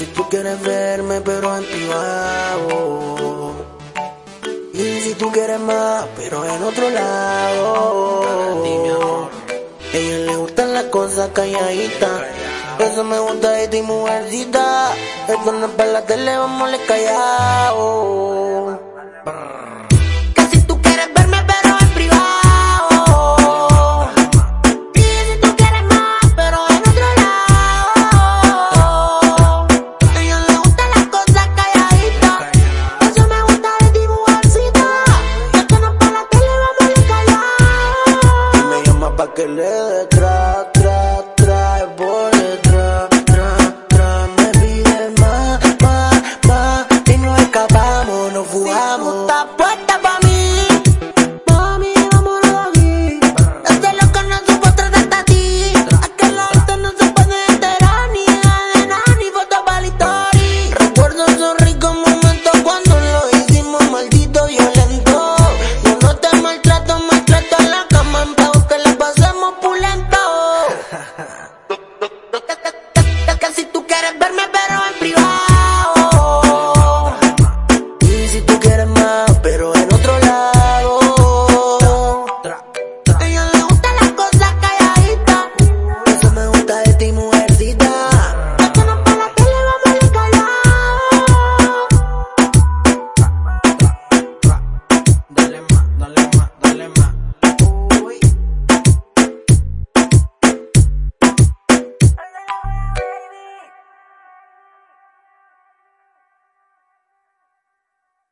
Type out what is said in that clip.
si tú quieres verme, pero en privado. Y si tú quieres más, pero en otro lado. Dime, amor. Ella le gustan las cosas calladitas. Eso me gusta de ti, mujercita. Esto no es para la tele, vamos callado. Que le dé tra, tra, tra, por detrás, tra, tra. Me pide más, más, más. Y nos escapamos, nos fugamos. Si tú estás puesta pa' mí, pero en privado.